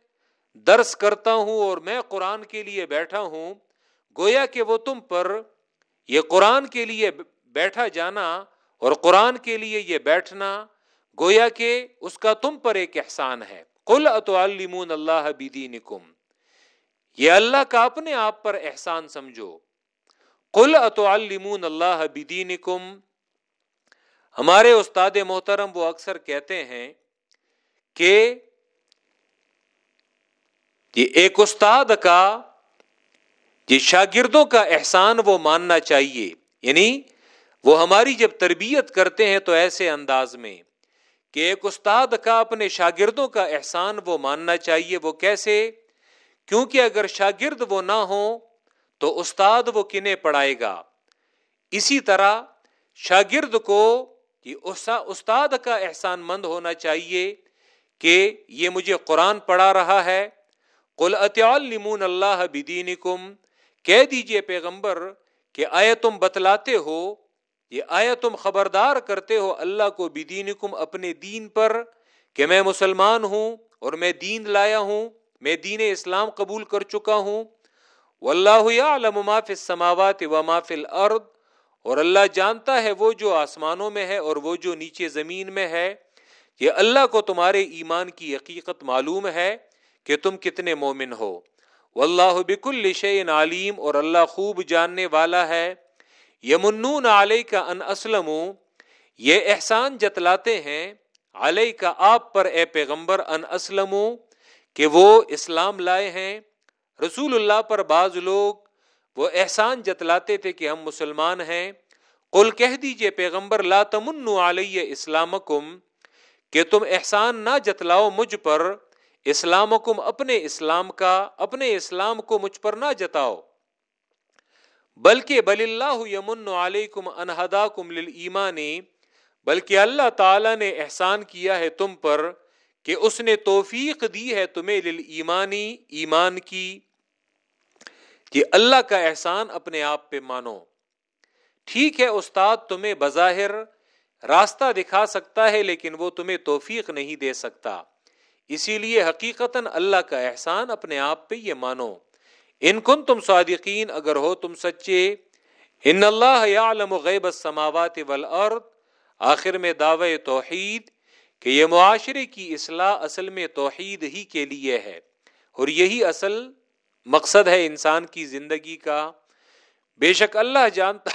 درس کرتا ہوں اور میں قرآن کے لیے بیٹھا ہوں، گویا کہ وہ تم پر یہ قرآن کے لیے بیٹھا جانا اور قرآن کے لیے یہ بیٹھنا، گویا کہ اس کا تم پر ایک احسان ہے۔ کل اتعلمون اللہ بدینکم، یہ اللہ کا اپنے آپ پر احسان سمجھو۔ کل اتعلمون اللہ بدینکم ہمارے استاد محترم وہ اکثر کہتے ہیں کہ یہ ایک استاد کا، یہ شاگردوں کا احسان وہ ماننا چاہیے۔ یعنی وہ ہماری جب تربیت کرتے ہیں تو ایسے انداز میں کہ ایک استاد کا اپنے شاگردوں کا احسان وہ ماننا چاہیے۔ وہ کیسے؟ کیونکہ اگر شاگرد وہ نہ ہو تو استاد وہ کنہیں پڑھائے گا۔ اسی طرح شاگرد کو استاد کا احسان مند ہونا چاہیے کہ یہ مجھے قرآن پڑھا رہا ہے۔ قل اطلمون اللہ بدینکم کہہ دیجیے پیغمبر کہ آیا تم بتلاتے ہو، یہ آیا تم خبردار کرتے ہو اللہ کو بدینکم اپنے دین پر کہ میں مسلمان ہوں اور میں دین لایا ہوں، میں دین اسلام قبول کر چکا ہوں۔ واللہ یعلم ما فی السماوات و ما فی الارض اور اللہ جانتا ہے وہ جو آسمانوں میں ہے اور وہ جو نیچے زمین میں ہے یہ اللہ کو تمہارے ایمان کی حقیقت معلوم ہے کہ تم کتنے مومن ہو۔ واللہ بکل شیء علیم اور اللہ خوب جاننے والا ہے۔ یمنون علیہ کا ان اسلم یہ احسان جتلاتے ہیں۔ علیہ کا آپ پر اے پیغمبر ان اسلم کہ وہ اسلام لائے ہیں۔ رسول اللہ پر بعض لوگ وہ احسان جتلاتے تھے کہ ہم مسلمان ہیں۔ قل کہہ دیجیے پیغمبر، لا تمن علیہ اسلامکم، کہ تم احسان نہ جتلاؤ مجھ پر، اسلامکم اپنے اسلام کا، اپنے اسلام کو مجھ پر نہ جتاؤ۔ بلکہ بل اللہ یمن علیکم انہداکم للایمانی بلکہ اللہ تعالی نے احسان کیا ہے تم پر کہ اس نے توفیق دی ہے تمہیں للایمانی ایمان کی۔ کہ اللہ کا احسان اپنے آپ پہ مانو۔ ٹھیک ہے، استاد تمہیں بظاہر راستہ دکھا سکتا ہے، لیکن وہ تمہیں توفیق نہیں دے سکتا۔ اسی لیے حقیقت اللہ کا احسان اپنے آپ پہ یہ مانو۔ ان کن تم صادقین، اگر ہو تم سچے۔ ان اللہ یعلم غیب السماوات والارض۔ آخر میں دعوی توحید کہ یہ معاشرے کی اصلاح اصل میں توحید ہی کے لیے ہے۔ اور یہی اصل مقصد ہے انسان کی زندگی کا۔ بے شک اللہ جانتا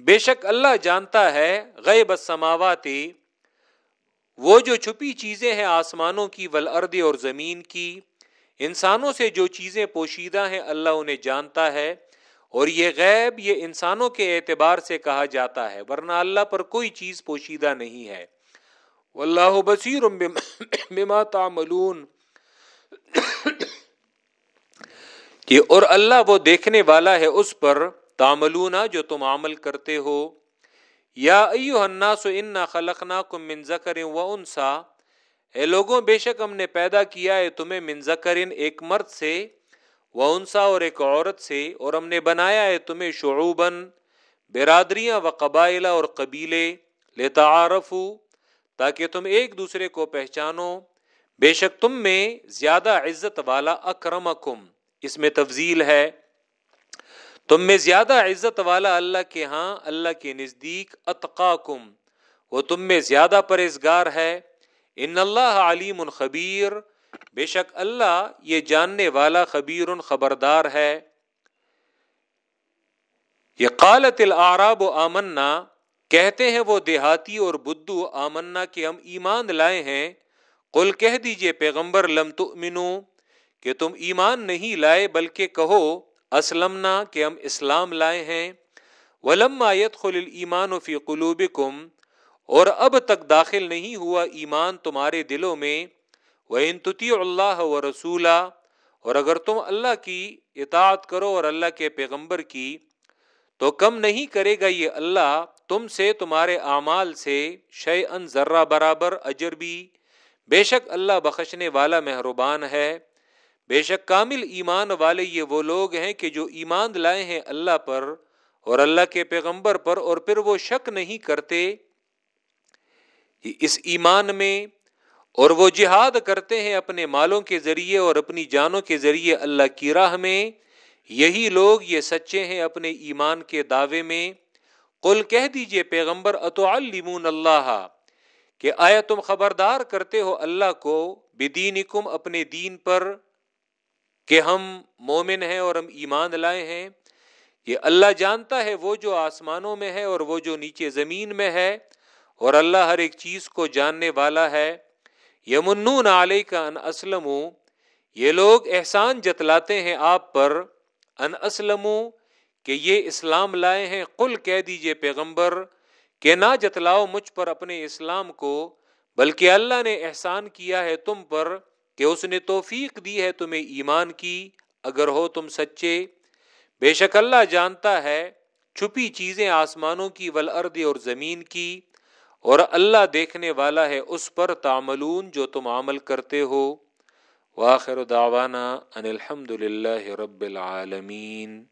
بے شک اللہ جانتا ہے غیب السماواتی وہ جو چھپی چیزیں ہیں آسمانوں کی ولرد اور زمین کی۔ انسانوں سے جو چیزیں پوشیدہ ہیں اللہ انہیں جانتا ہے، اور یہ غیب یہ انسانوں کے اعتبار سے کہا جاتا ہے، ورنہ اللہ پر کوئی چیز پوشیدہ نہیں ہے۔ واللہ بصیر بما تعملون۔ کہ اور اللہ وہ دیکھنے والا ہے اس پر، تعملون، جو تم عمل کرتے ہو۔ یا ایوہ الناس انا خلقناکم من ذکر و انسا۔ اے لوگوں، بے شک ہم نے پیدا کیا ہے تمہیں من ذکر، ایک مرد سے وہ انسا اور ایک عورت سے۔ اور ہم نے بنایا ہے تمہیں شعوباً، برادریاں و قبائلہ اور قبیلے۔ لیتا تاکہ تم ایک دوسرے کو پہچانو۔ بے شک تم میں زیادہ عزت والا اکرمکم۔ اس میں تفضیل ہے۔ تم میں زیادہ عزت والا اللہ کے ہاں اللہ کے نزدیک اتقاکم۔ وہ تم میں زیادہ پرہزگار ہے۔ ان اللہ علیم خبیر۔ بے شک اللہ یہ جاننے والا خبیر خبردار ہے۔ یہ قالت العراب و آمنا۔ کہتے ہیں وہ دیہاتی اور بدو، آمنا کہ ہم ایمان لائے ہیں۔ قل کہہ دیجیے پیغمبر، لم تؤمنو کہ تم ایمان نہیں لائے، بلکہ کہو، اسلمنا کہ ہم اسلام لائے ہیں۔ ولما يدخل الايمان في قلوبكم اور اب تک داخل نہیں ہوا ایمان تمہارے دلوں میں۔ وہ انتتی اللہ و رسولہ اور اگر تم اللہ کی اطاعت کرو اور اللہ کے پیغمبر کی، تو کم نہیں کرے گا یہ اللہ۔ تم سے تمہارے اعمال سے شے ان ذرہ برابر اجر بھی بے شک اللہ بخشنے والا مہربان ہے۔ بے شک کامل ایمان والے یہ وہ لوگ ہیں کہ جو ایمان لائے ہیں اللہ پر اور اللہ کے پیغمبر پر اور پھر وہ شک نہیں کرتے۔ اس ایمان میں اور وہ جہاد کرتے ہیں اپنے مالوں کے ذریعے اور اپنی جانوں کے ذریعے اللہ کی راہ میں۔ یہی لوگ یہ سچے ہیں اپنے ایمان کے دعوے میں۔ قل کہہ دیجیے پیغمبر، اتعلمون اللہ، کہ آیا تم خبردار کرتے ہو اللہ کو بدینکم اپنے دین پر کہ ہم مومن ہیں اور ہم ایمان لائے ہیں؟ یہ اللہ جانتا ہے وہ جو آسمانوں میں ہے اور وہ جو نیچے زمین میں ہے، اور اللہ ہر ایک چیز کو جاننے والا ہے۔ یمنون علیہ کا ان اسلم یہ لوگ احسان جتلاتے ہیں آپ پر، ان اسلم کہ یہ اسلام لائے ہیں، قل کہہ دیجیے پیغمبر کہ نہ جتلاؤ مجھ پر اپنے اسلام کو، بلکہ اللہ نے احسان کیا ہے تم پر کہ اس نے توفیق دی ہے تمہیں ایمان کی، اگر ہو تم سچے۔ بے شک اللہ جانتا ہے چھپی چیزیں آسمانوں کی ولرد اور زمین کی، اور اللہ دیکھنے والا ہے اس پر تعملون جو تم عمل کرتے ہو۔ واخر دعوانا ان الحمد للہ رب العالمین۔